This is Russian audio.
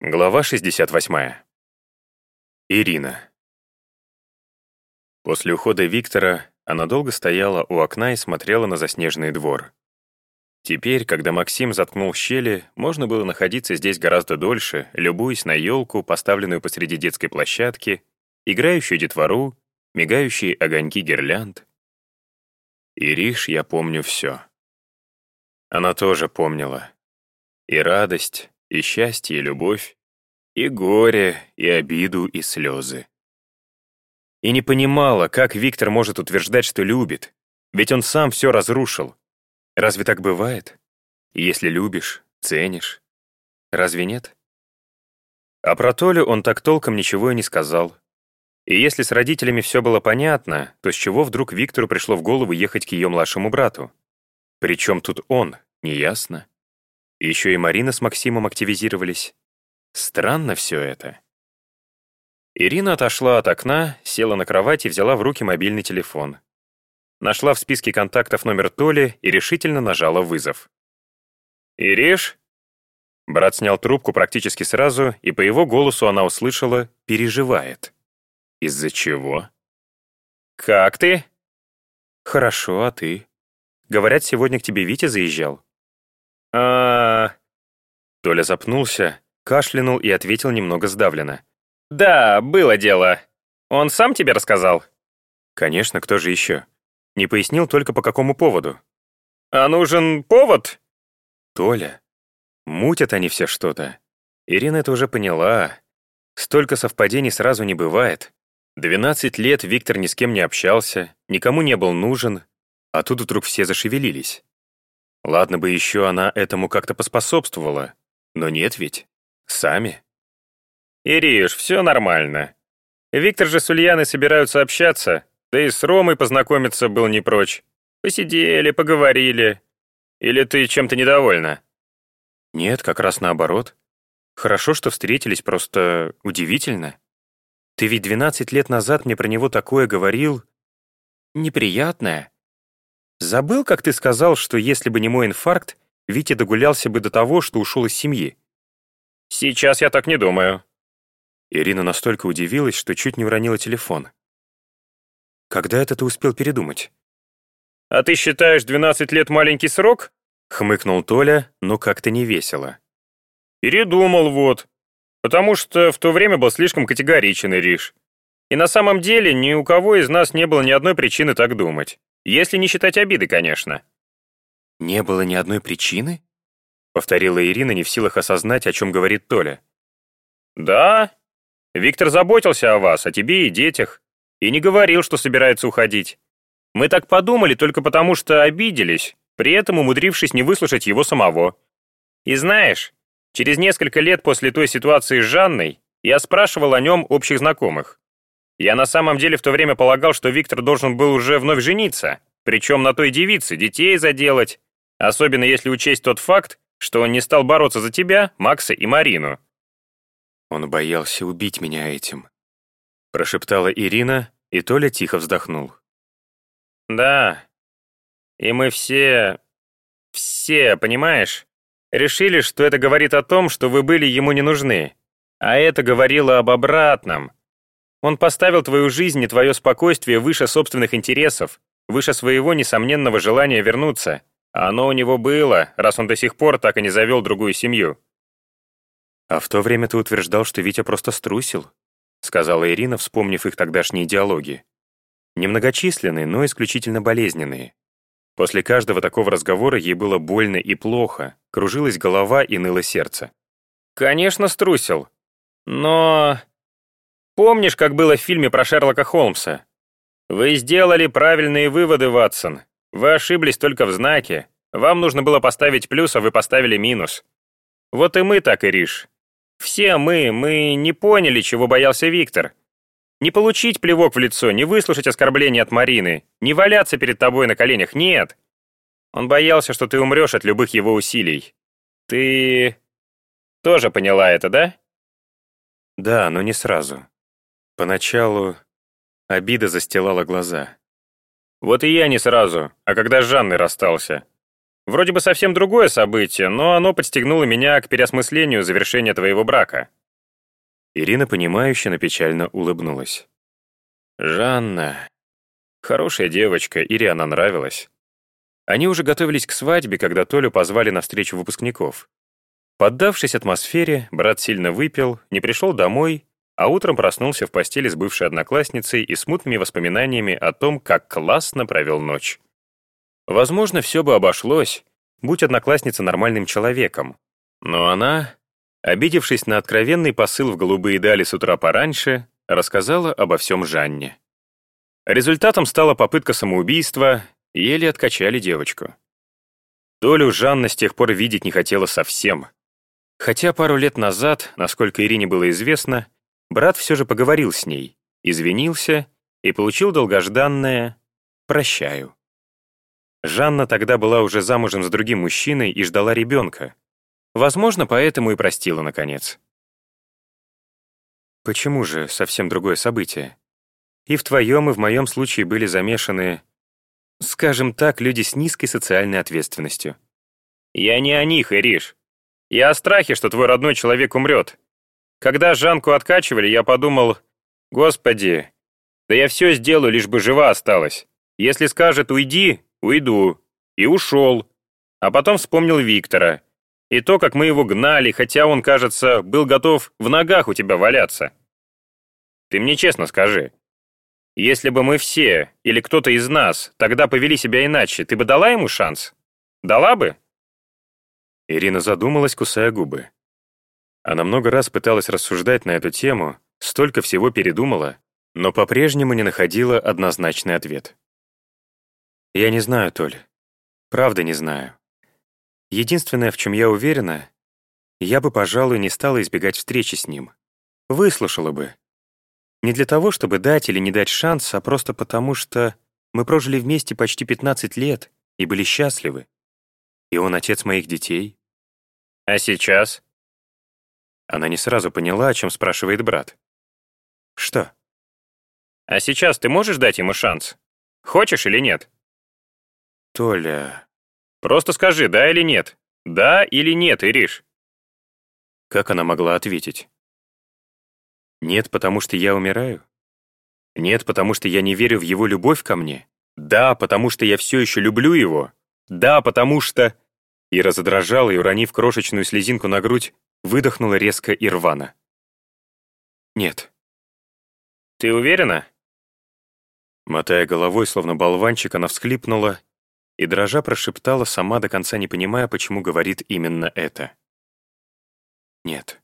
Глава 68. Ирина. После ухода Виктора она долго стояла у окна и смотрела на заснеженный двор. Теперь, когда Максим заткнул щели, можно было находиться здесь гораздо дольше, любуясь на елку, поставленную посреди детской площадки, играющую детвору, мигающие огоньки гирлянд. Ириш, я помню все. Она тоже помнила. И радость, и счастье, и любовь, и горе, и обиду, и слезы. И не понимала, как Виктор может утверждать, что любит, ведь он сам все разрушил. Разве так бывает? Если любишь, ценишь. Разве нет? А про Толю он так толком ничего и не сказал. И если с родителями все было понятно, то с чего вдруг Виктору пришло в голову ехать к ее младшему брату? Причем тут он, неясно. Еще и Марина с Максимом активизировались. Странно все это. Ирина отошла от окна, села на кровать и взяла в руки мобильный телефон. Нашла в списке контактов номер Толи и решительно нажала вызов. «Ириш?» Брат снял трубку практически сразу, и по его голосу она услышала «переживает». «Из-за чего?» «Как ты?» «Хорошо, а ты?» «Говорят, сегодня к тебе Витя заезжал» а Толя запнулся, кашлянул и ответил немного сдавленно. «Да, было дело. Он сам тебе рассказал?» «Конечно, кто же еще?» Не пояснил только по какому поводу. «А нужен повод?» «Толя, мутят они все что-то. Ирина это уже поняла. Столько совпадений сразу не бывает. Двенадцать лет Виктор ни с кем не общался, никому не был нужен, а тут вдруг все зашевелились. Ладно бы еще она этому как-то поспособствовала, но нет ведь. Сами. «Ириш, все нормально. Виктор же с Ульяной собираются общаться, да и с Ромой познакомиться был не прочь. Посидели, поговорили. Или ты чем-то недовольна?» «Нет, как раз наоборот. Хорошо, что встретились, просто удивительно. Ты ведь 12 лет назад мне про него такое говорил. Неприятное. Забыл, как ты сказал, что если бы не мой инфаркт, Витя догулялся бы до того, что ушел из семьи? Сейчас я так не думаю. Ирина настолько удивилась, что чуть не уронила телефон. Когда это ты успел передумать? А ты считаешь 12 лет маленький срок? Хмыкнул Толя, но как-то не весело. Передумал вот. Потому что в то время был слишком категоричен, Ириш. И на самом деле ни у кого из нас не было ни одной причины так думать. Если не считать обиды, конечно. «Не было ни одной причины?» — повторила Ирина, не в силах осознать, о чем говорит Толя. «Да. Виктор заботился о вас, о тебе и детях, и не говорил, что собирается уходить. Мы так подумали только потому, что обиделись, при этом умудрившись не выслушать его самого. И знаешь, через несколько лет после той ситуации с Жанной я спрашивал о нем общих знакомых. Я на самом деле в то время полагал, что Виктор должен был уже вновь жениться, причем на той девице, детей заделать, особенно если учесть тот факт, что он не стал бороться за тебя, Макса и Марину. Он боялся убить меня этим, прошептала Ирина, и Толя тихо вздохнул. Да, и мы все... все, понимаешь, решили, что это говорит о том, что вы были ему не нужны, а это говорило об обратном — он поставил твою жизнь и твое спокойствие выше собственных интересов, выше своего несомненного желания вернуться. А оно у него было, раз он до сих пор так и не завел другую семью. «А в то время ты утверждал, что Витя просто струсил», сказала Ирина, вспомнив их тогдашние диалоги. Немногочисленные, но исключительно болезненные. После каждого такого разговора ей было больно и плохо, кружилась голова и ныло сердце. «Конечно, струсил. Но Помнишь, как было в фильме про Шерлока Холмса? Вы сделали правильные выводы, Ватсон. Вы ошиблись только в знаке. Вам нужно было поставить плюс, а вы поставили минус. Вот и мы так, Ириш. Все мы, мы не поняли, чего боялся Виктор. Не получить плевок в лицо, не выслушать оскорбления от Марины, не валяться перед тобой на коленях, нет. Он боялся, что ты умрешь от любых его усилий. Ты тоже поняла это, да? Да, но не сразу. Поначалу обида застилала глаза. Вот и я не сразу, а когда с Жанной расстался. Вроде бы совсем другое событие, но оно подстегнуло меня к переосмыслению завершения твоего брака». Ирина, понимающе, но печально улыбнулась. «Жанна. Хорошая девочка, Ире она нравилась. Они уже готовились к свадьбе, когда Толю позвали на встречу выпускников. Поддавшись атмосфере, брат сильно выпил, не пришел домой, а утром проснулся в постели с бывшей одноклассницей и смутными воспоминаниями о том, как классно провел ночь. Возможно, все бы обошлось, будь одноклассница нормальным человеком. Но она, обидевшись на откровенный посыл в голубые дали с утра пораньше, рассказала обо всем Жанне. Результатом стала попытка самоубийства, еле откачали девочку. Толю Жанна с тех пор видеть не хотела совсем. Хотя пару лет назад, насколько Ирине было известно, брат все же поговорил с ней, извинился и получил долгожданное «прощаю». Жанна тогда была уже замужем с другим мужчиной и ждала ребенка. Возможно, поэтому и простила, наконец. Почему же совсем другое событие? И в твоем, и в моем случае были замешаны, скажем так, люди с низкой социальной ответственностью. Я не о них, Ириш. Я о страхе, что твой родной человек умрет. Когда Жанку откачивали, я подумал, господи, да я все сделаю, лишь бы жива осталась. Если скажет «уйди», уйду. И ушел. А потом вспомнил Виктора. И то, как мы его гнали, хотя он, кажется, был готов в ногах у тебя валяться. Ты мне честно скажи. Если бы мы все, или кто-то из нас, тогда повели себя иначе, ты бы дала ему шанс? Дала бы? Ирина задумалась, кусая губы. Она много раз пыталась рассуждать на эту тему, столько всего передумала, но по-прежнему не находила однозначный ответ. Я не знаю, Толь. Правда не знаю. Единственное, в чем я уверена, я бы, пожалуй, не стала избегать встречи с ним. Выслушала бы. Не для того, чтобы дать или не дать шанс, а просто потому, что мы прожили вместе почти 15 лет и были счастливы. И он отец моих детей. А сейчас? Она не сразу поняла, о чем спрашивает брат. Что? А сейчас ты можешь дать ему шанс? Хочешь или нет? Толя... Просто скажи, да или нет? Да или нет, Ириш? Как она могла ответить? Нет, потому что я умираю? Нет, потому что я не верю в его любовь ко мне? Да, потому что я все еще люблю его? Да, потому что... Ира задрожала и, уронив крошечную слезинку на грудь, выдохнула резко и рвано. Нет. Ты уверена? Мотая головой, словно болванчик, она всхлипнула и дрожа прошептала, сама до конца не понимая, почему говорит именно это. «Нет».